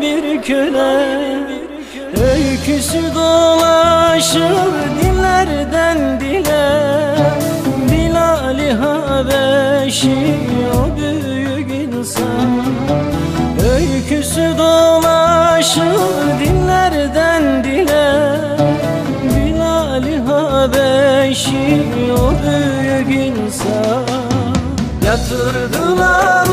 Bir köle Öyküsü dolaşır dillerden dile. Bilal-i Habeşi o büyük insan. Öyküsü dolaşır dillerden dile. Bilal-i Habeşi o büyük insan. Yatırdılar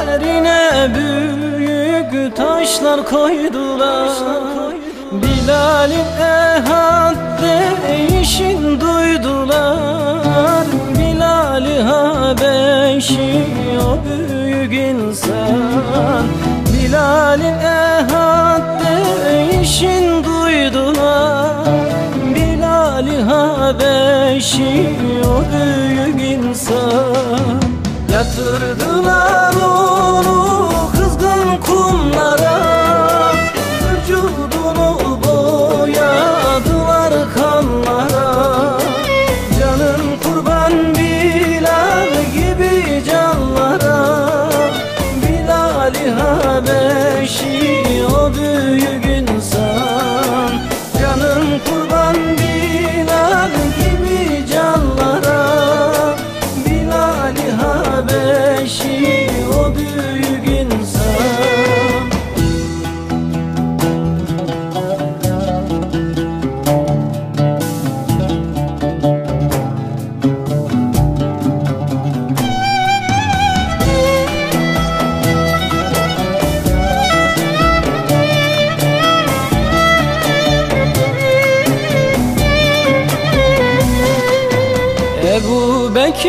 Üzerine büyük taşlar koydular. Bilal'in ehad değişin duydular. Bilal-i Habeşi o büyük insan. Bilal'in ehad değişin duydular. Bilal-i Habeşi o büyük insan. Yatırdılar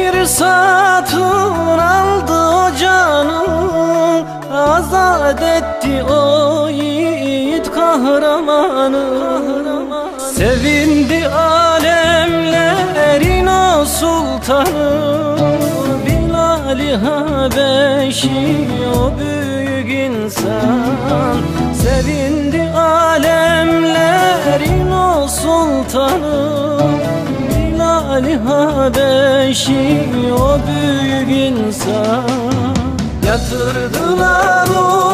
Bekir satın aldı o canı Azat etti o yiğit kahramanı. Sevindi alemlerin o sultanı Bilal-i Habeşi o büyük insan. Sevindi alemlerin o sultanı Bilal-i Habeşi o büyük insan. Yatırdılar kumlara